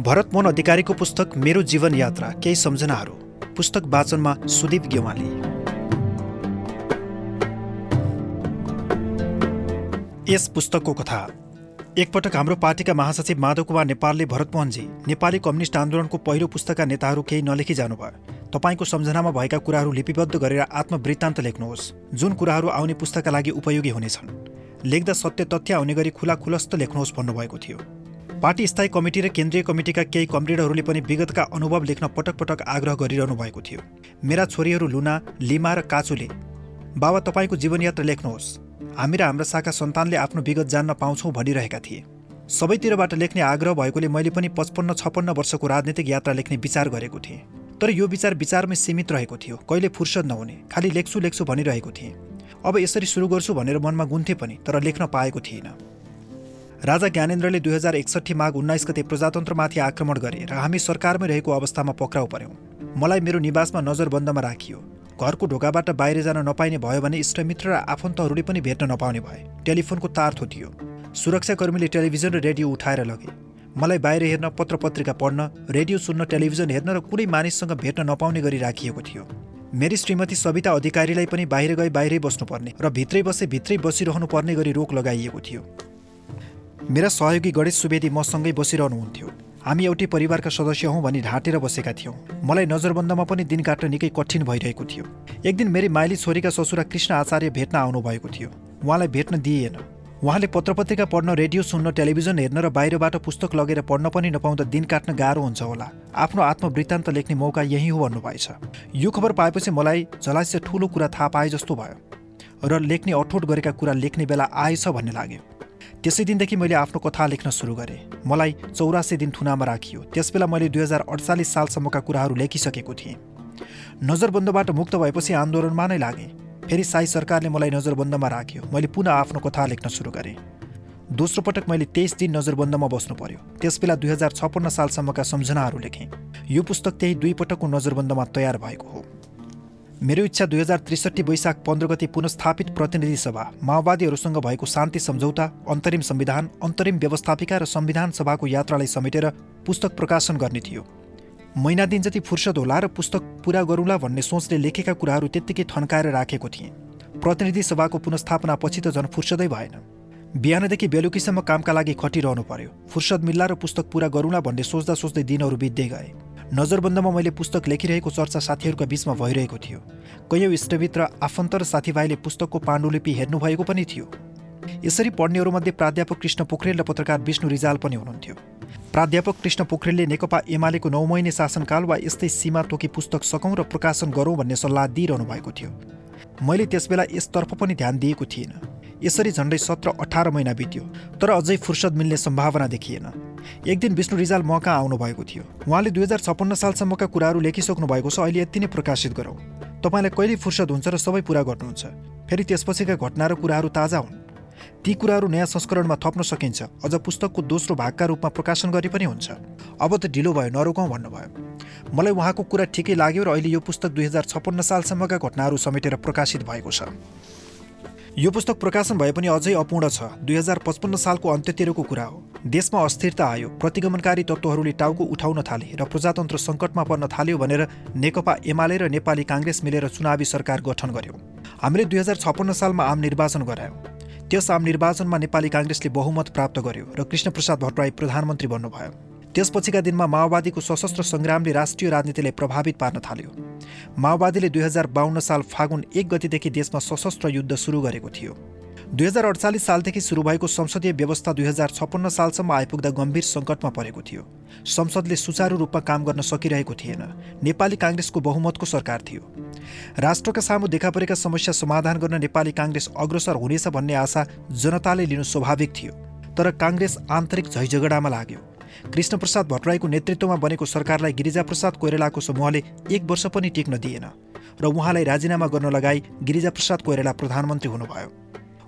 भरत मोहन अधिकारीको पुस्तक मेरो जीवन यात्रा केही सम्झनाहरू। पुस्तक वाचनमा सुदीप गेवाली। यस पुस्तकको कथा। एकपटक हाम्रो पार्टीका महासचिव माधव कुमार नेपालले भरतमोहनजी नेपाली कम्युनिस्ट आन्दोलनको पहिलो पुस्तकका नेताहरू केही नलेखी जानुभयो। तपाईँको सम्झनामा भएका कुराहरू लिपिबद्ध गरेर आत्मवृत्तान्त लेख्नुहोस्। जुन कुराहरू आउने पुस्तकका लागि उपयोगी हुनेछन्। लेख्दा सत्य तथ्य आउने गरी खुला खुलस्त लेख्नुहोस् भन्नुभएको थियो। पार्टी स्थायी कमिटी र केन्द्रीय कमिटीका केही कमरेडहरूले पनि विगतका अनुभव लेख्न पटक पटक आग्रह गरिरहनु भएको थियो। मेरा छोरीहरू लुना लिमा र काचुले बाबा तपाईँको जीवनयात्रा लेख्नुहोस्। हामी र हाम्रा शाखा सन्तानले आफ्नो विगत जान्न पाउँछौँ भनिरहेका थिए। सबैतिरबाट लेख्ने आग्रह भएकोले मैले पनि पचपन्न छप्पन्न वर्षको राजनीतिक यात्रा लेख्ने विचार गरेको थिएँ। तर यो विचार विचारमै सीमित रहेको थियो। कहिले फुर्सद नहुने खालि लेख्छु लेख्छु भनिरहेको थिएँ। अब यसरी सुरु गर्छु भनेर मनमा गुन्थे पनि तर लेख्न पाएको थिइनँ। राजा ज्ञानेन्द्रले दुई हजार एकसट्ठी माघ उन्नाइस गते प्रजातन्त्रमाथि आक्रमण गरे र हामी सरकारमै रहेको अवस्थामा पक्राउ पर्यौँ। मलाई मेरो निवासमा नजरबन्दमा राखियो। घरको ढोकाबाट बाहिर जान नपाइने भयो भने इष्टमित्र र आफन्तहरूले पनि भेट्न नपाउने भए। टेलिफोनको तार थोटियो। सुरक्षाकर्मीले टेलिभिजन र रेडियो उठाएर लगे। मलाई बाहिर हेर्न पत्र पत्रिका पढ्न रेडियो सुन्न टेलिभिजन हेर्न र कुनै मानिससँग भेट्न नपाउने गरी राखिएको थियो। मेरी श्रीमती सविता अधिकारीलाई पनि बाहिर गए बाहिरै बस्नुपर्ने र भित्रै बसे भित्रै बसिरहनु पर्ने गरी रोक लगाइएको थियो। मेरा सहयोगी गणेश सुवेदी मसँगै बसिरहनुहुन्थ्यो। हामी एउटै परिवारका सदस्य हौँ भनी ढाँटेर बसेका थियौँ। मलाई नजरबन्दमा पनि दिन काट्न निकै कठिन भइरहेको थियो। एक दिन मेरी माइली छोरीका ससुरा कृष्ण आचार्य भेट्न आउनुभएको थियो। उहाँलाई भेट्न दिइएन उहाँले पत्रपत्रिका पढ्न रेडियो सुन्न टेलिभिजन हेर्न र बाहिरबाट पुस्तक लगेर पढ्न पनि नपाउँदा दिन काट्न गाह्रो हुन्छ होला। आफ्नो आत्मवृत्तान्त लेख्ने मौका यही हो भन्नुभएछ। यो खबर पाएपछि मलाई झलास्य ठुलो कुरा थाहा पाए जस्तो भयो। र लेख्ने अठोट गरेका कुरा लेख्ने बेला आएछ भन्ने लाग्यो। त्यसै दिनदेखि मैले आफ्नो कथा लेख्न सुरु गरेँ। मलाई चौरासी दिन थुनामा राखियो। त्यसबेला मैले दुई हजार अडचालिस सालसम्मका कुराहरू लेखिसकेको थिएँ। नजरबन्दबाट मुक्त भएपछि आन्दोलनमा नै लागेँ। फेरि साई सरकारले मलाई नजरबन्दमा राख्यो। मैले पुनः आफ्नो कथा लेख्न सुरु गरेँ। दोस्रो पटक मैले तेइस दिन नजरबन्दमा बस्नु पर्यो। त्यसबेला दुई हजार छप्पन्न सालसम्मका सम्झनाहरू लेखेँ। यो पुस्तक त्यही दुई पटकको नजरबन्दमा तयार भएको हो। मेरो इच्छा दुई हजार त्रिसठी वैशाख पन्ध्र गति पुनस्थापित प्रतिनिधि सभा माओवादीहरूसँग भएको शान्ति सम्झौता अन्तरिम संविधान अन्तरिम व्यवस्थापिका र संविधान सभाको यात्रालाई समेटेर पुस्तक प्रकाशन गर्ने थियो। महिना दिन जति फुर्सद होला र पुस्तक पुरा गरौँला भन्ने सोचले लेखेका कुराहरू त्यत्तिकै थन्काएर राखेको थिएँ। प्रतिनिधि सभाको पुनस्थापना पछि त झन् फुर्सदै भएन। बिहानदेखि बेलुकीसम्म कामका लागि खटिरहनु पर्यो। फुर्सद मिल्ला र पुस्तक पुरा गरौँला भन्ने सोच्दा सोच्दै दिनहरू बित्दै गए। नजरबन्दमा मैले पुस्तक लेखिरहेको चर्चा साथीहरूका बिचमा भइरहेको थियो। कैयौँ इष्टमित्र आफन्त र साथीभाइले पुस्तकको पाण्डुलिपि हेर्नुभएको पनि थियो। यसरी पढ्नेहरूमध्ये प्राध्यापक कृष्ण पोखरेल र पत्रकार विष्णु रिजाल पनि हुनुहुन्थ्यो। प्राध्यापक कृष्ण पोखरेलले नेकपा एमालेको नौ महिने शासनकाल वा यस्तै सीमा तोकी पुस्तक सकौँ र प्रकाशन गरौँ भन्ने सल्लाह दिइरहनु भएको थियो। मैले त्यसबेला यसतर्फ पनि ध्यान दिएको थिइनँ यसरी झन्डै सत्र अठार महिना बित्यो तर अझै फुर्सद मिल्ने सम्भावना देखिएन। एक दिन विष्णु रिजाल म कहाँ आउनुभएको थियो। उहाँले दुई हजार छप्पन्न सालसम्मका कुराहरू लेखिसक्नु भएको छ अहिले यति नै प्रकाशित गरौँ। तपाईँलाई कहिले फुर्सद हुन्छ र सबै पुरा गर्नुहुन्छ? फेरि त्यसपछिका घटना र कुराहरू ताजा हुन्। ती कुराहरू नयाँ संस्करणमा थप्न सकिन्छ। अझ पुस्तकको दोस्रो भागका रूपमा प्रकाशन गरे पनि हुन्छ। अब त ढिलो भयो नरोकौँ भन्नुभयो। मलाई उहाँको कुरा ठिकै लाग्यो र अहिले यो पुस्तक दुई हजार छप्पन्न सालसम्मका घटनाहरू समेटेर प्रकाशित भएको छ। यो पुस्तक प्रकाशन भए पनि अझै अपूर्ण छ। दुई हजार पचपन्न सालको अन्त्यतिरको कुरा हो। देशमा अस्थिरता आयो। प्रतिगमनकारी तत्त्वहरूले टाउको उठाउन थाले र प्रजातन्त्र सङ्कटमा पर्न थाल्यो भनेर नेकपा एमाले र नेपाली काङ्ग्रेस मिलेर चुनावी सरकार गठन गर्यो। हामीले दुई हजार छप्पन्न सालमा आम निर्वाचन गरायौँ। त्यस आम निर्वाचनमा नेपाली काङ्ग्रेसले बहुमत प्राप्त गर्यो र कृष्णप्रसाद भट्टराई प्रधानमन्त्री बन्नुभयो। त्यसपछिका दिनमा माओवादीको सशस्त्र सङ्ग्रामले राष्ट्रिय राजनीतिलाई प्रभावित पार्न थाल्यो। माओवादीले दुई हजार बाहन्न साल फागुन एक गतिदेखि देशमा सशस्त्र युद्ध सुरु गरेको थियो। दुई हजार अडचालिस सालदेखि सुरु भएको संसदीय व्यवस्था दुई हजार छप्पन्न सालसम्म आइपुग्दा गम्भीर सङ्कटमा परेको थियो। संसदले सुचारू रूपमा काम गर्न सकिरहेको थिएन। नेपाली काङ्ग्रेसको बहुमतको सरकार थियो। राष्ट्रका सामु देखा परेका समस्या समाधान गर्न नेपाली काङ्ग्रेस अग्रसर हुनेछ भन्ने आशा जनताले लिनु स्वाभाविक थियो। तर काङ्ग्रेस आन्तरिक झैझगडामा लाग्यो। कृष्णप्रसाद भट्टराईको नेतृत्वमा बनेको सरकारलाई गिरिजाप्रसाद कोइरालाको समूहले एक वर्ष पनि टिक्न दिएन र उहाँलाई राजीनामा गर्न लगाई गिरिजाप्रसाद कोइराला प्रधानमन्त्री हुनुभयो।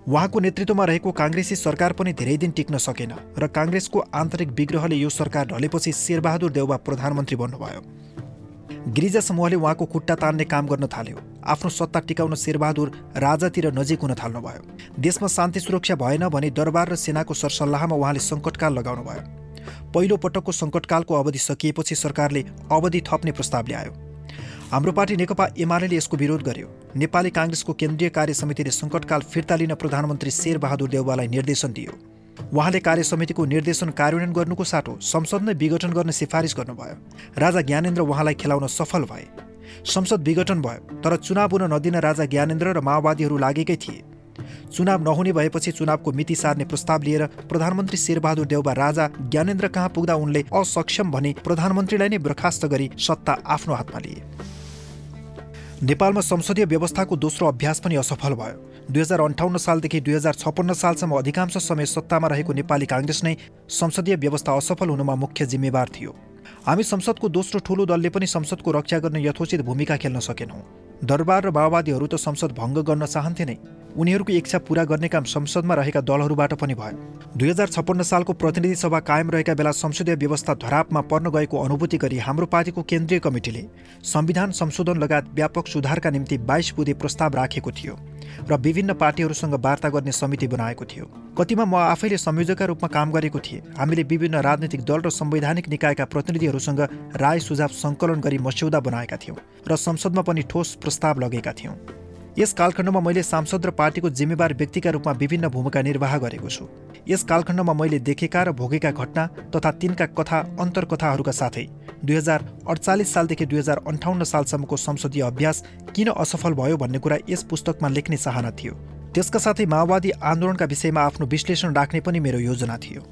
उहाँको नेतृत्वमा रहेको काङ्ग्रेसी सरकार पनि धेरै दिन टिक्न सकेन र काङ्ग्रेसको आन्तरिक विग्रहले यो सरकार ढलेपछि शेरबहादुर देउबा प्रधानमन्त्री बन्नुभयो। गिरिजा समूहले उहाँको खुट्टा तान्ने काम गर्न थाल्यो। आफ्नो सत्ता टिकाउन शेरबहादुर राजातिर नजिक हुन थाल्नुभयो। देशमा शान्ति सुरक्षा भएन भने दरबार र सेनाको सरसल्लाहमा उहाँले सङ्कटकाल लगाउनु भयो पहिलो पटकको सङ्कटकालको अवधि सकिएपछि सरकारले अवधि थप्ने प्रस्ताव ल्यायो। हाम्रो पार्टी नेकपा एमाले यसको विरोध गर्यो। नेपाली काङ्ग्रेसको केन्द्रीय कार्य समितिले सङ्कटकाल फिर्ता लिन प्रधानमन्त्री शेरबहादुर देउवालाई निर्देशन दियो। उहाँले कार्य समितिको निर्देशन कार्यान्वयन गर्नुको साटो संसद नै विघटन गर्ने सिफारिस गर्नुभयो। राजा ज्ञानेन्द्र उहाँलाई खेलाउन सफल भए। संसद विघटन भयो तर चुनाव हुन नदिन राजा ज्ञानेन्द्र र माओवादीहरू लागेकै थिए। चुनाव नहुने भएपछि चुनावको मिति सार्ने प्रस्ताव लिएर प्रधानमन्त्री शेरबहादुर देउबा राजा ज्ञानेन्द्र कहाँ पुग्दा उनले असक्षम भने प्रधानमन्त्रीलाई नै बर्खास्त गरी सत्ता आफ्नो हातमा लिए। नेपालमा संसदीय व्यवस्थाको दोस्रो अभ्यास पनि असफल भयो। दुई हजार अन्ठाउन्न सालदेखि दुई हजार छप्पन्न सालसम्म अधिकांश समय सत्तामा रहेको नेपाली काङ्ग्रेस नै संसदीय व्यवस्था असफल हुनुमा मुख्य जिम्मेवार थियो। हामी संसदको दोस्रो ठूलो दलले पनि संसदको रक्षा गर्ने यथोचित भूमिका खेल्न सकेनौँ। दरबार र माओवादीहरू त संसद भङ्ग गर्न चाहन्थे नै। उनीहरूको इच्छा पूरा गर्ने काम संसदमा रहेका दलहरूबाट पनि भयो। दुई हजार छप्पन्न सालको प्रतिनिधि सभा कायम रहेका बेला संसदीय व्यवस्था धरापमा पर्न गएको अनुभूति गरी हाम्रो पार्टीको केन्द्रीय कमिटीले संविधान संशोधन लगायत व्यापक सुधारका निम्ति बाइस बुधे प्रस्ताव राखेको थियो। र विभिन्न पार्टीहरूसँग वार्ता गर्ने समिति बनाएको थियो। कतिमा म आफैले संयोजकका रूपमा काम गरेको थिएँ। हामीले विभिन्न राजनैतिक दल र संवैधानिक निकायका प्रतिनिधिहरूसँग राय सुझाव सङ्कलन गरी मस्यौदा बनाएका थियौँ र संसदमा पनि ठोस प्रस्ताव लगेका थियौँ। यस कालखण्डमा मैले सांसद र पार्टीको जिम्मेवार व्यक्तिका रूपमा विभिन्न भूमिका निर्वाह गरेको छु। यस कालखण्डमा मैले देखेका र भोगेका घटना तथा तिनका कथा अन्तर्कथाहरूका साथै दुई हजार अडचालिस सालदेखि दुई हजार अन्ठाउन्न सालसम्मको संसदीय अभ्यास किन असफल भयो भन्ने कुरा यस पुस्तकमा लेख्ने चाहना थियो। त्यसका साथै माओवादी आन्दोलनका विषयमा आफ्नो विश्लेषण राख्ने पनि मेरो योजना थियो।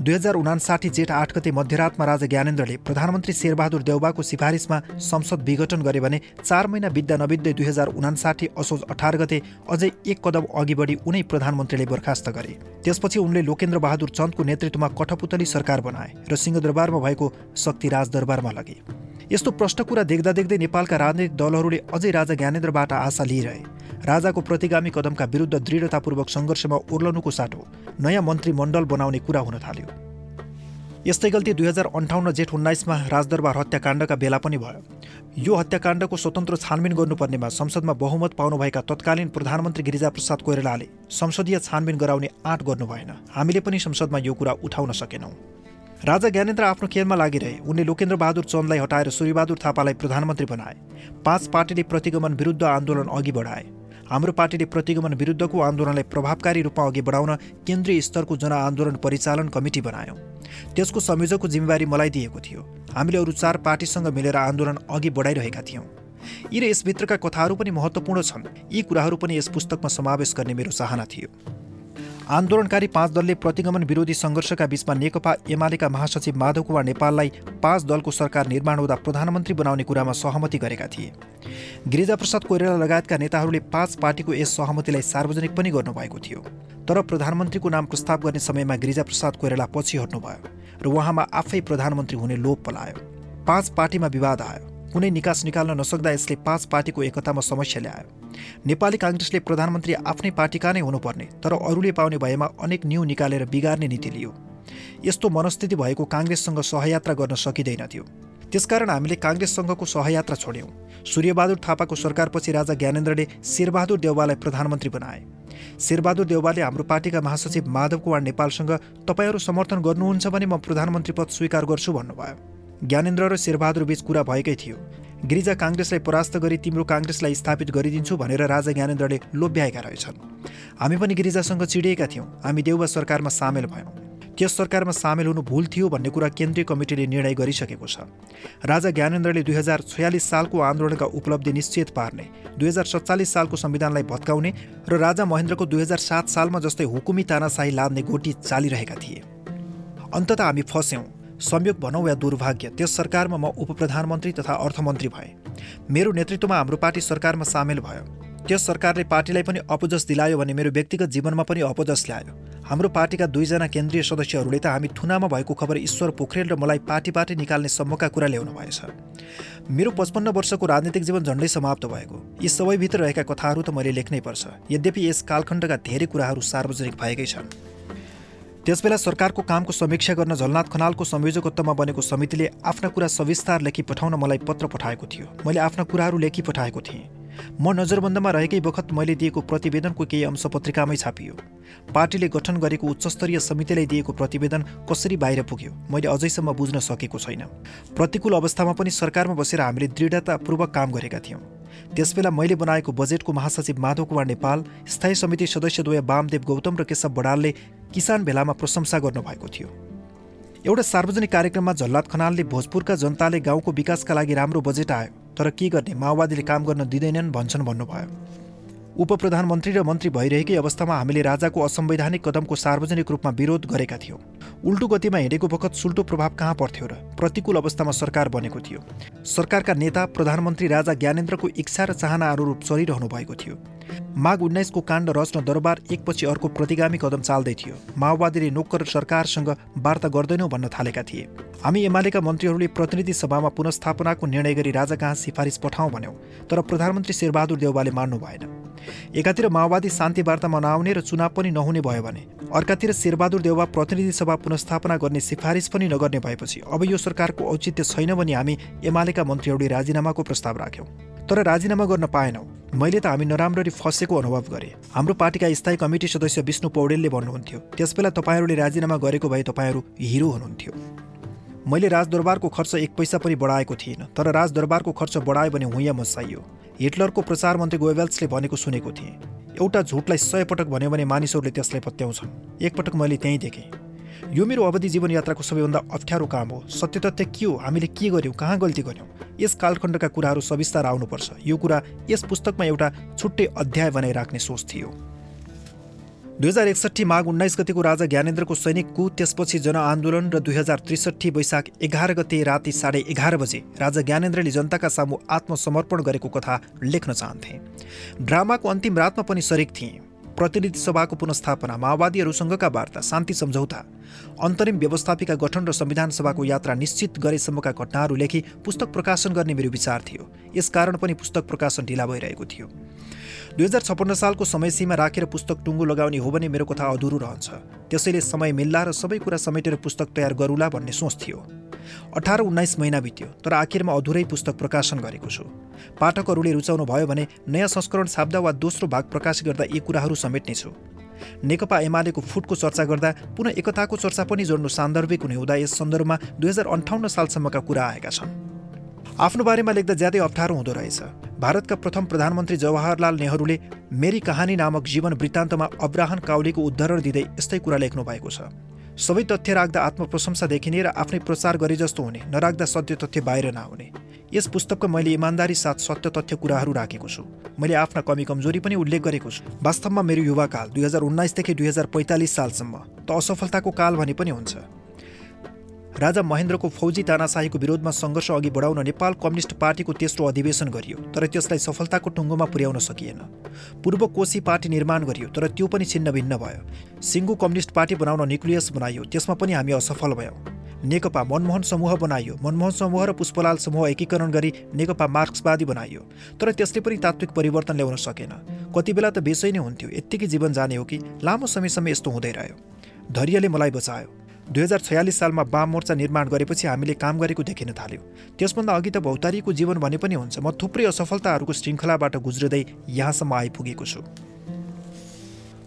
दुई हजार उनासाठी जेठ आठ गते मध्यरातमा राजा ज्ञानेन्द्रले प्रधानमन्त्री शेरबहादुर देउबाको सिफारिसमा संसद विघटन गरे भने चार महिना बित्दा नबित्दै दुई हजार उनासाठी असोज अठार गते अझै एक कदम अघि बढी उनै प्रधानमन्त्रीले बर्खास्त गरे। त्यसपछि उनले लोकेन्द्र बहादुर चन्दको नेतृत्वमा कठपुतली सरकार बनाए र सिंहदरबारमा भएको शक्ति राजदरबारमा लगे। यस्तो प्रष्ट कुरा देख्दा देख्दै नेपालका राजनैतिक दलहरूले अझै राजा ज्ञानेन्द्रबाट आशा लिइरहे। राजाको प्रतिगामी कदमका विरुद्ध दृढतापूर्वक सङ्घर्षमा उर्लनुको साटो नयाँ मन्त्रीमण्डल बनाउने कुरा हुन थाल्यो। यस्तै गल्ती दुई हजार अन्ठाउन्न जेठ उन्नाइसमा राजदरबार हत्याकाण्डका बेला पनि भयो। यो हत्याकाण्डको स्वतन्त्र छानबिन गर्नुपर्नेमा संसदमा बहुमत पाउनुभएका तत्कालीन प्रधानमन्त्री गिरिजाप्रसाद कोइरालाले संसदीय छानबिन गराउने आँट गर्नु भएन हामीले पनि संसदमा यो कुरा उठाउन सकेनौँ। राजा ज्ञानेन्द्र आफ्नो खेलमा लागिरहे। उनले लोकेन्द्र बहादुर चन्दलाई हटाएर सूर्यबहादुर थापालाई प्रधानमन्त्री बनाए। पाँच पार्टीले प्रतिगमन विरुद्ध आन्दोलन अघि बढाए। हाम्रो पार्टीले प्रतिगमन विरुद्धको आन्दोलनलाई प्रभावकारी रूपमा अघि बढाउन केन्द्रीय स्तरको जनआन्दोलन परिचालन कमिटी बनायौँ। त्यसको संयोजकको जिम्मेवारी मलाई दिएको थियो। हामीले अरू चार पार्टीसँग मिलेर आन्दोलन अघि बढाइरहेका थियौँ। यी र यसभित्रका कथाहरू पनि महत्त्वपूर्ण छन्। यी कुराहरू पनि यस पुस्तकमा समावेश गर्ने मेरो चाहना थियो। आन्दोलनकारी पाँच दलले प्रतिगमन विरोधी सङ्घर्षका बीचमा नेकपा एमालेका महासचिव माधव कुमार नेपाललाई पाँच दलको सरकार निर्माण हुँदा प्रधानमन्त्री बनाउने कुरामा सहमति गरेका थिए। गिरिजाप्रसाद कोइराला लगायतका नेताहरूले पाँच पार्टीको यस सहमतिलाई सार्वजनिक पनि गर्नुभएको थियो। तर प्रधानमन्त्रीको नाम प्रस्ताव गर्ने समयमा गिरिजाप्रसाद कोइराला पछि हट्नुभयो र उहाँमा आफै प्रधानमन्त्री हुने लोभ पलायो। पाँच पार्टीमा विवाद आयो। कुनै निकास निकाल्न नसक्दा यसले पाँच पार्टीको एकतामा समस्या ल्यायो। नेपाली काङ्ग्रेसले प्रधानमन्त्री आफ्नै पार्टीका नै हुनुपर्ने तर अरूले पाउने भएमा अनेक न्यु निकालेर बिगार्ने नीति लियो। यस्तो मनस्थिति भएको काङ्ग्रेससँग सहयात्रा गर्न सकिँदैनथ्यो। त्यसकारण हामीले काङ्ग्रेससँगको सहयात्रा छोड्यौँ। सूर्यबहादुर थापाको सरकारपछि राजा ज्ञानेन्द्रले शेरबहादुर देउवालाई प्रधानमन्त्री बनाए। शेरबहादुर देउवाले हाम्रो पार्टीका महासचिव माधव कुमार नेपालसँग तपाईँहरू समर्थन गर्नुहुन्छ भने म प्रधानमन्त्री पद स्वीकार गर्छु भन्नुभयो। ज्ञानेन्द्र र शेरबहादुर बीच कुरा भएकै थियो। गिरिजा काङ्ग्रेसलाई परास्त गरी तिम्रो काङ्ग्रेसलाई स्थापित गरिदिन्छु भनेर राजा ज्ञानेन्द्रले लोभ्याएका रहेछन्। हामी पनि गिरिजासँग चिडिएका थियौँ। हामी देउवा सरकारमा सामेल भयौँ। त्यस सरकारमा सामेल हुनु भुल थियो भन्ने कुरा केन्द्रीय कमिटीले निर्णय गरिसकेको छ। राजा ज्ञानेन्द्रले दुई हजार छयालिस सालको आन्दोलनका उपलब्धि निश्चित पार्ने दुई हजार सत्तालिस सालको संविधानलाई भत्काउने र राजा महेन्द्रको दुई हजार सात सालमा जस्तै हुकुमी तानाशाही लाद्ने गोटी चालिरहेका थिए। अन्तत हामी फस्यौँ। संयोग भनौँ या दुर्भाग्य त्यस सरकारमा म उप प्रधानमन्त्री तथा अर्थमन्त्री भएँ। मेरो नेतृत्वमा हाम्रो पार्टी सरकारमा सामेल भयो। त्यस सरकारले पार्टीलाई पनि अपजस दिलायो भने मेरो व्यक्तिगत जीवनमा पनि अपजस ल्यायो। हाम्रो पार्टीका दुईजना केन्द्रीय सदस्यहरूले त हामी थुनामा भएको खबर ईश्वर पोखरेल र मलाई पार्टीबाटै निकाल्ने सम्मका कुरा ल्याउनु भएछ मेरो पचपन्न वर्षको राजनीतिक जीवन झन्डै समाप्त भएको। यी सबैभित्र रहेका कथाहरू त मैले लेख्नै पर्छ। यद्यपि यस कालखण्डका धेरै कुराहरू सार्वजनिक भएकै छन्। त्यसबेला सरकारको कामको समीक्षा गर्न झलनाथ खनालको संयोजकत्वमा बनेको समितिले आफ्ना कुरा सविस्तार लेखी पठाउन मलाई पत्र पठाएको थियो। मैले आफ्ना कुराहरू लेखी पठाएको थिएँ। म नजरबन्दमा रहेकै बखत मैले दिएको प्रतिवेदनको केही अंश पत्रिकामै छापियो। पार्टीले गठन गरेको उच्चस्तरीय समितिलाई दिएको प्रतिवेदन कसरी बाहिर पुग्यो मैले अझैसम्म बुझ्न सकेको छैन। प्रतिकूल अवस्थामा पनि सरकारमा बसेर हामीले दृढतापूर्वक काम गरेका थियौँ। त्यसबेला मैले बनाएको बजेटको महासचिव माधव कुमार नेपाल स्थायी समिति सदस्यद्वय वामदेव गौतम र केशव बडालले किसान भेलामा प्रशंसा गर्नुभएको थियो। एउटा सार्वजनिक कार्यक्रममा झल्लाद खनालले भोजपुरका जनताले गाउँको विकासका लागि राम्रो बजेट आयो तर के गर्ने माओवादीले काम गर्न दिँदैनन् भन्छन् भन्नुभयो। उप प्रधानमन्त्री र मन्त्री भइरहेकै अवस्थामा हामीले राजाको असंवैधानिक कदमको सार्वजनिक रूपमा विरोध गरेका थियौँ। उल्टो गतिमा हिँडेको बखत सुल्टो प्रभाव कहाँ पर्थ्यो र प्रतिकूल अवस्थामा सरकार बनेको थियो। सरकारका नेता प्रधानमन्त्री राजा ज्ञानेन्द्रको इच्छा र चाहना अनुरूप चलिरहनु भएको थियो। माघ उन्नाइसको काण्ड रच्न दरबार एकपछि अर्को प्रतिगामी कदम चाल्दै थियो। माओवादीले नोक्कर सरकारसँग वार्ता गर्दैनौ भन्न थालेका थिए। हामी एमालेका मन्त्रीहरूले प्रतिनिधि सभामा पुनस्थापनाको निर्णय गरी राजा कहाँ सिफारिस पठाउँ भन्यौँ तर प्रधानमन्त्री शेरबहादुर देउवाले मान्नु भएन। एकातिर माओवादी शान्ति वार्ता मनाउने र चुनाव पनि नहुने भयो भने अर्कातिर शेरबहादुर देउवा प्रतिनिधि सभा पुनस्थापना गर्ने सिफारिस पनि नगर्ने भएपछि अब यो सरकारको औचित्य छैन भने हामी एमालेका मन्त्रीहरूले राजीनामाको प्रस्ताव राख्यौँ। तर राजीनामा गर्न पाएनौँ। मैले त हामी नराम्ररी फसेको अनुभव गरेँ। हाम्रो पार्टीका स्थायी कमिटी सदस्य विष्णु पौडेलले भन्नुहुन्थ्यो त्यसबेला तपाईँहरूले राजीनामा गरेको भए तपाईँहरू हिरो हुनुहुन्थ्यो। मैले राजदरबारको खर्च एक पैसा पनि बढाएको थिइनँ तर राजदरबारको खर्च बढायो भने हुँ मसाइयो। हिटलरको प्रचार मन्त्री गोवेल्सले भनेको सुनेको थिएँ। एउटा झुटलाई सय पटक भन्यो भने मानिसहरूले त्यसलाई पत्याउँछन्। एकपटक मैले त्यहीँ देखेँ। यो मेरो अवधि जीवनयात्राको सबैभन्दा अप्ठ्यारो काम हो। सत्य तथ्य के हो? हामीले के गर्यौँ कहाँ गल्ती गर्यौँ यस कालखण्डका कुराहरू सविस्तार आउनुपर्छ। यो कुरा यस पुस्तकमा एउटा छुट्टै अध्याय बनाइराख्ने सोच थियो। दुई हजार एकसट्ठी माघ उन्नाइस गतिको राजा ज्ञानेन्द्रको सैनिक कु त्यसपछि जनआन्दोलन र दुई हजार त्रिसठी वैशाख एघार गते राति साढे एघार बजे राजा ज्ञानेन्द्रले जनताका सामु आत्मसमर्पण गरेको कथा लेख्न चाहन्थे। ड्रामाको अन्तिम रातमा पनि सरिक थिएँ। प्रतिनिधि सभाको पुनस्थापना माओवादीहरूसँगका वार्ता शान्ति सम्झौता अन्तरिम व्यवस्थापिका गठन र संविधान सभाको यात्रा निश्चित गरेसम्मका घटनाहरू लेखी पुस्तक प्रकाशन गर्ने मेरो विचार थियो। यसकारण पनि पुस्तक प्रकाशन ढिला भइरहेको थियो। दुई हजार छप्पन्न सालको समयसीमा राखेर पुस्तक टुङ्गो लगाउने हो भने मेरो कथा अधुरो रहन्छ। त्यसैले समय मिल्ला र सबै कुरा समेटेर पुस्तक तयार गरौँला भन्ने सोच थियो। अठार उन्नाइस महिना बित्यो तर आखिरमा अधुरै पुस्तक प्रकाशन गरेको छु। पाठकहरूले रुचाउनु भयो भने नयाँ संस्करण छाप्दा वा दोस्रो भाग प्रकाश गर्दा यी कुराहरू समेट्नेछु नेकपा एमालेको फुटको चर्चा गर्दा पुनः एकताको चर्चा पनि जोड्नु सान्दर्भिक हुने हुँदा यस सन्दर्भमा दुई हजार अन्ठाउन्न सालसम्मका कुरा आएका छन्। आफ्नो बारेमा लेख्दा ज्यादै अप्ठ्यारो हुँदो रहेछ। भारतका प्रथम प्रधानमन्त्री जवाहरलाल नेहरूले मेरी कहानी नामक जीवन वृत्तान्तमा अब्राहन काउलीको उद्धरण दिँदै यस्तै कुरा लेख्नु भएको छ। सबै तथ्य राख्दा आत्मप्रशंसा देखिने र आफ्नै प्रचार गरे जस्तो हुने नराख्दा सत्य तथ्य बाहिर नआउने। यस पुस्तकमा मैले इमान्दारी साथ सत्य तथ्य कुराहरू राखेको छु। मैले आफ्ना कमी कमजोरी पनि उल्लेख गरेको छु। वास्तवमा मेरो युवाकाल दुई हजार उन्नाइसदेखि दुई हजार पैँतालिस सालसम्म त असफलताको काल भने पनि हुन्छ। राजा महेन्द्रको फौजी तानाशाहीको विरोधमा सङ्घर्ष अघि बढाउन नेपाल कम्युनिस्ट पार्टीको तेस्रो अधिवेशन गरियो तर त्यसलाई सफलताको टुङ्गोमा पुर्याउन सकिएन। पूर्व कोशी पार्टी निर्माण गरियो तर त्यो पनि छिन्न भिन्न भयो। सिङ्गु कम्युनिस्ट पार्टी बनाउन न्युक्लियस बनाइयो त्यसमा पनि हामी असफल भयौँ। नेकपा मनमोहन समूह बनाइयो मनमोहन समूह र पुष्पलाल समूह एकीकरण गरी नेकपा मार्क्सवादी बनाइयो तर त्यसले पनि तात्विक परिवर्तन ल्याउन सकेन। कति बेला त बेसै नै हुन्थ्यो यत्तिकै जीवन जाने हो कि लामो समयसम्म यस्तो हुँदै रह्यो। धैर्यले मलाई बचायो। दुई हजार छयालिस सालमा वाम मोर्चा निर्माण गरेपछि हामीले काम गरेको देखिन थाल्यो। त्यसभन्दा अघि त भौतारीको जीवन भने पनि हुन्छ। म थुप्रै असफलताहरूको श्रृङ्खलाबाट गुज्रिँदै यहाँसम्म आइपुगेको छु।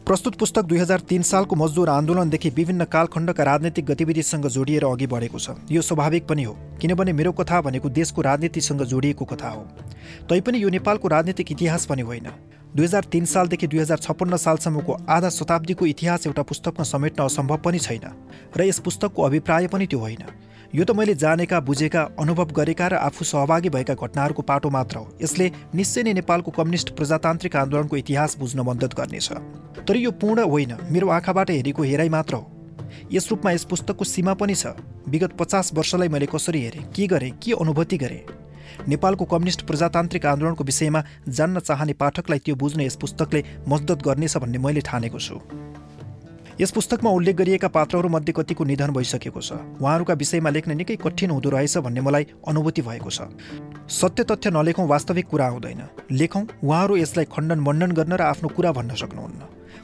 प्रस्तुत पुस्तक दुई हजार तिन सालको मजदुर आन्दोलनदेखि विभिन्न कालखण्डका राजनैतिक गतिविधिसँग जोडिएर अघि बढेको छ। यो स्वाभाविक पनि हो किनभने मेरो कथा भनेको देशको राजनीतिसँग जोडिएको कथा हो। तैपनि यो नेपालको राजनीतिक इतिहास पनि होइन। दुई हजार तिन सालदेखि दुई हजार छप्पन्न सालसम्मको आधा शताब्दीको इतिहास एउटा पुस्तकमा समेट्न असम्भव पनि छैन र यस पुस्तकको अभिप्राय पनि त्यो होइन। यो त मैले जानेका बुझेका अनुभव गरेका र आफू सहभागी भएका घटनाहरूको पाटो मात्र हो। यसले निश्चय नै नेपालको कम्युनिस्ट प्रजातान्त्रिक आन्दोलनको इतिहास बुझ्न मद्दत गर्नेछ। तर यो पूर्ण होइन मेरो आँखाबाट हेरेको हेराइ मात्र हो। यस रूपमा यस पुस्तकको सीमा पनि छ। विगत पचास वर्षलाई मैले कसरी हेरेँ के गरेँ के अनुभूति गरेँ? नेपालको कम्युनिस्ट प्रजातान्त्रिक आन्दोलनको विषयमा जान्न चाहने पाठकलाई त्यो बुझ्न यस पुस्तकले मद्दत गर्नेछ भन्ने मैले ठानेको छु। यस पुस्तकमा उल्लेख गरिएका पात्रहरूमध्ये कतिको निधन भइसकेको छ। उहाँहरूका विषयमा लेख्न निकै कठिन हुँदो रहेछ भन्ने मलाई अनुभूति भएको छ। सत्य तथ्य नलेखौँ वास्तविक कुरा आउँदैन लेखौँ उहाँहरू यसलाई खण्डन मण्डन गर्न र आफ्नो कुरा भन्न सक्नुहुन्न।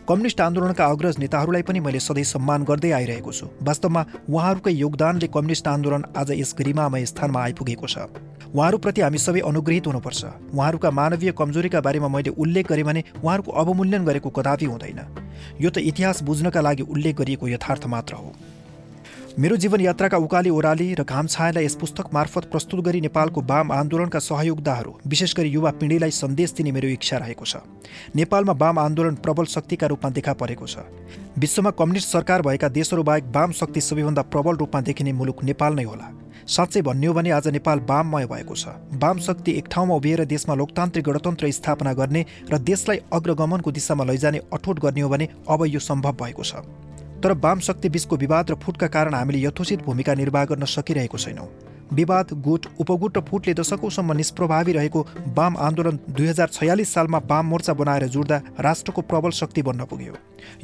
कम्युनिस्ट आन्दोलनका अग्रज नेताहरूलाई पनि मैले सधैँ सम्मान गर्दै आइरहेको छु। वास्तवमा उहाँहरूकै योगदानले कम्युनिस्ट आन्दोलन आज यस गरिमामय स्थानमा आइपुगेको छ। उहाँहरूप्रति हामी सबै अनुग्रहित हुनुपर्छ। उहाँहरूका मानवीय कमजोरीका बारेमा मैले उल्लेख गरेँ भने उहाँहरूको अवमूल्यन गरेको कदापि हुँदैन। यो त इतिहास बुझ्नका लागि उल्लेख गरिएको यथार्थ मात्र हो। मेरो जीवन यात्राका उकाली ओह्राली र घाम छायालाई यस पुस्तक मार्फत प्रस्तुत गरी नेपालको वाम आन्दोलनका सहयोगदाहरू विशेष गरी युवा पिँढीलाई सन्देश दिने मेरो इच्छा रहेको छ। नेपालमा वाम आन्दोलन प्रबल शक्तिका रूपमा देखा परेको छ। विश्वमा कम्युनिस्ट सरकार भएका देशहरूबाहेक वाम शक्ति सबैभन्दा प्रबल रूपमा देखिने मुलुक नेपाल नै होला। साँच्चै भन्ने हो भने आज नेपाल वाममय भएको छ। वाम शक्ति एक ठाउँमा उभिएर देशमा लोकतान्त्रिक गणतन्त्र स्थापना गर्ने र देशलाई अग्रगमनको दिशामा लैजाने अठोट गर्ने हो भने अब यो सम्भव भएको छ। तर वाम शक्ति बीचको विवाद र फुटका कारण हामीले यथोचित भूमिका निर्वाह गर्न सकिरहेको छैनौँ। विवाद गुट उपगुट र फुटले दशकौँसम्म निष्प्रभावी रहेको वाम आन्दोलन दुई हजार छयालिस सालमा वाम मोर्चा बनाएर जुड्दा राष्ट्रको प्रबल शक्ति बन्न पुग्यो।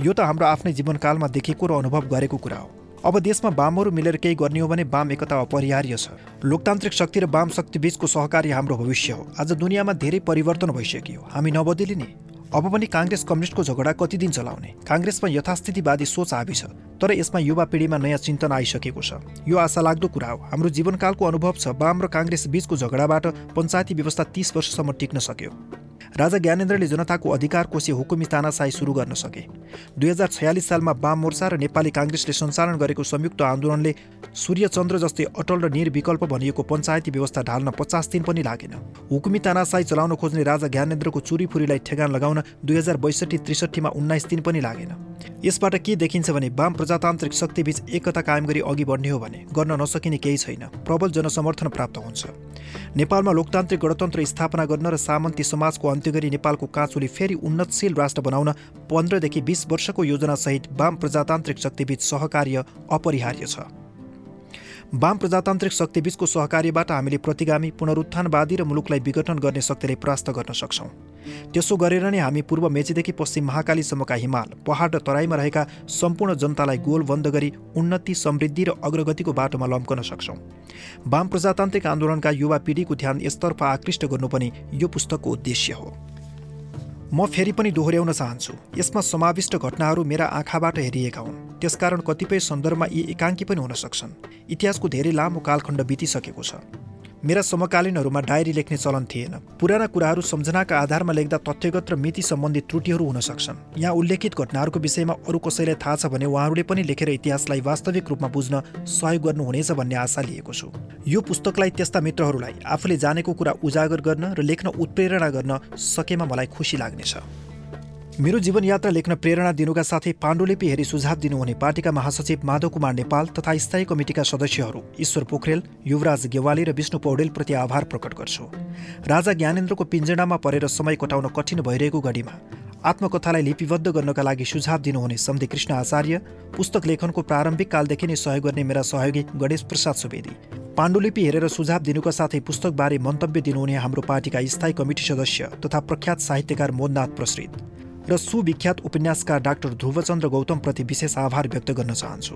यो त हाम्रो आफ्नै जीवनकालमा देखेको र अनुभव गरेको कुरा हो। अब देशमा वामहरू मिलेर केही गर्ने हो भने वाम एकता अपरिहार्य छ। लोकतान्त्रिक शक्ति र वाम शक्ति बीचको सहकार्य हाम्रो भविष्य हो। आज दुनियाँमा धेरै परिवर्तन भइसक्यो। हामी नबदलिने अब पनि काङ्ग्रेस कम्युनिस्टको झगडा कति दिन चलाउने? काङ्ग्रेसमा यथास्थितिवादी सोच हाबी छ तर यसमा युवा पिँढीमा नयाँ चिन्तन आइसकेको छ। यो आशा लाग्दो कुरा हो। हाम्रो जीवनकालको अनुभव छ वाम र काङ्ग्रेस बीचको झगडाबाट पञ्चायती व्यवस्था तीस वर्षसम्म टिक्न सक्यो। राजा ज्ञानेन्द्रले जनताको अधिकार कोसी हुकुमी तानासाई सुरु गर्न सके। दुई हजार छयालिस सालमा वाम मोर्चा र नेपाली काङ्ग्रेसले सञ्चालन गरेको संयुक्त आन्दोलनले सूर्यचन्द्र जस्तै अटल र निर्विकल्प भनिएको पञ्चायती व्यवस्था ढाल्न पचास दिन पनि लागेन। हुकुमी तानासाई चलाउन खोज्ने राजा ज्ञानेन्द्रको चुरीफुरीलाई ठेगान लगाउन दुई हजार बैसठी त्रिसठीमा उन्नाइस दिन पनि लागेन। यसबाट के देखिन्छ भने वाम प्रजातान्त्रिक शक्तिबीच एकता कायम गरी अघि बढ्ने हो भने गर्न नसकिने केही छैन। प्रबल जनसमर्थन प्राप्त हुन्छ। नेपालमा लोकतान्त्रिक गणतन्त्र स्थापना गर्न र सामन्ती समाजको अन्त्य गरी नेपालको काँचुली फेरि उन्नतशील राष्ट्र बनाउन पन्ध्रदेखि बिस वर्षको योजनासहित वाम प्रजातान्त्रिक शक्तिबीच सहकार्य अपरिहार्य छ। वाम प्रजातान्त्रिक शक्तिबीचको सहकार्यबाट हामीले प्रतिगामी पुनरुत्थानवादी र मुलुकलाई विघटन गर्ने शक्तिलाई परास्त गर्न सक्छौँ। त्यसो गरेर नै हामी पूर्व मेचीदेखि पश्चिम महाकालीसम्मका हिमाल पहाड र तराईमा रहेका सम्पूर्ण जनतालाई गोल बन्द गरी उन्नति समृद्धि र अग्रगतिको बाटोमा लम्कन सक्छौँ। वाम प्रजातान्त्रिक आन्दोलनका युवा पिँढीको ध्यान यसतर्फ आकृष्ट गर्नु पनि यो पुस्तकको उद्देश्य हो। म फेरि पनि दोहोऱ्याउन चाहन्छु। यसमा समाविष्ट घटनाहरू मेरा आँखाबाट हेरिएका हुन्। त्यसकारण कतिपय सन्दर्भमा यी एकाङ्की पनि हुन सक्छन्। इतिहासको धेरै लामो कालखण्ड बितिसकेको छ। मेरा समकालीनहरूमा डायरी लेख्ने चलन थिएन। पुराना कुराहरू सम्झनाका आधारमा लेख्दा तथ्यगत र मिति सम्बन्धित त्रुटिहरू हुन सक्छन्। यहाँ उल्लेखित घटनाहरूको विषयमा अरू कसैलाई थाहा छ भने उहाँहरूले पनि लेखेर इतिहासलाई वास्तविक रूपमा बुझ्न सहयोग गर्नुहुनेछ भन्ने आशा लिएको छु। यो पुस्तकलाई त्यस्ता मित्रहरूलाई आफूले जानेको कुरा उजागर गर्न र लेख्न उत्प्रेरणा गर्न सकेमा मलाई खुसी लाग्नेछ। मेरो जीवनयात्रा लेख्न प्रेरणा दिनुका साथै पाण्डुलिपि हेरी सुझाव दिनुहुने पार्टीका महासचिव माधव कुमार नेपाल तथा स्थायी कमिटिका सदस्यहरू ईश्वर पोखरेल युवराज गेवाली र विष्णु पौडेलप्रति आभार प्रकट गर्छु। राजा ज्ञानेन्द्रको पिञ्जडामा परेर समय कटाउन कठिन भइरहेको घडीमा आत्मकथालाई लिपिबद्ध गर्नका लागि सुझाव दिनुहुने सम्धि कृष्ण आचार्य पुस्तक लेखनको प्रारम्भिक कालदेखि नै सहयोग गर्ने मेरा सहयोगी गणेश प्रसाद सुवेदी। पाण्डुलिपि हेरेर सुझाव दिनुका साथै पुस्तकबारे मन्तव्य दिनुहुने हाम्रो पार्टीका स्थायी कमिटी सदस्य तथा प्रख्यात साहित्यकार मोदनाथ प्रसृत र सुविख्यात उपन्यासकार डाक्टर ध्रुवचन्द्र गौतमप्रति विशेष आभार व्यक्त गर्न चाहन्छु।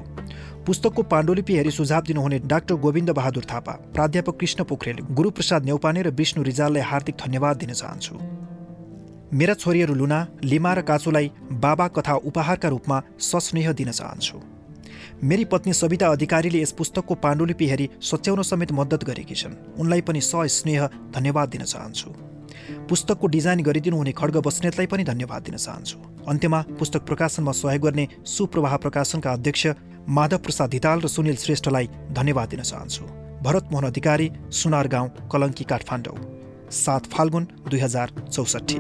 पुस्तकको पाण्डुलिपि हेरी सुझाव दिनुहुने डाक्टर गोविन्द बहादुर थापा प्राध्यापक कृष्ण पोखरेल गुरुप्रसाद नेौपाने र विष्णु रिजाललाई हार्दिक धन्यवाद दिन चाहन्छु। मेरा छोरीहरू लुना लिमा र काचुलाई बाबा कथा उपहारका रूपमा सस्नेह दिन चाहन्छु। मेरी पत्नी सविता अधिकारीले यस पुस्तकको पाण्डुलिपि हेरी सच्याउन समेत मद्दत गरेकी छन्। उनलाई पनि सस्नेह धन्यवाद दिन चाहन्छु। पुस्तकको डिजाइन गरिदिनु हुने खड्ग बस्नेतलाई पनि धन्यवाद दिन चाहन्छु। अन्त्यमा पुस्तक प्रकाशनमा सहयोग गर्ने सुप्रवाह प्रकाशनका अध्यक्ष माधव प्रसाद धिताल र सुनिल श्रेष्ठलाई धन्यवाद दिन चाहन्छु। भरत मोहन अधिकारी सुनार गाउँ कलङ्की काठमाडौँ। सात फाल्गुन दुई हजार चौसठी